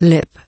lip.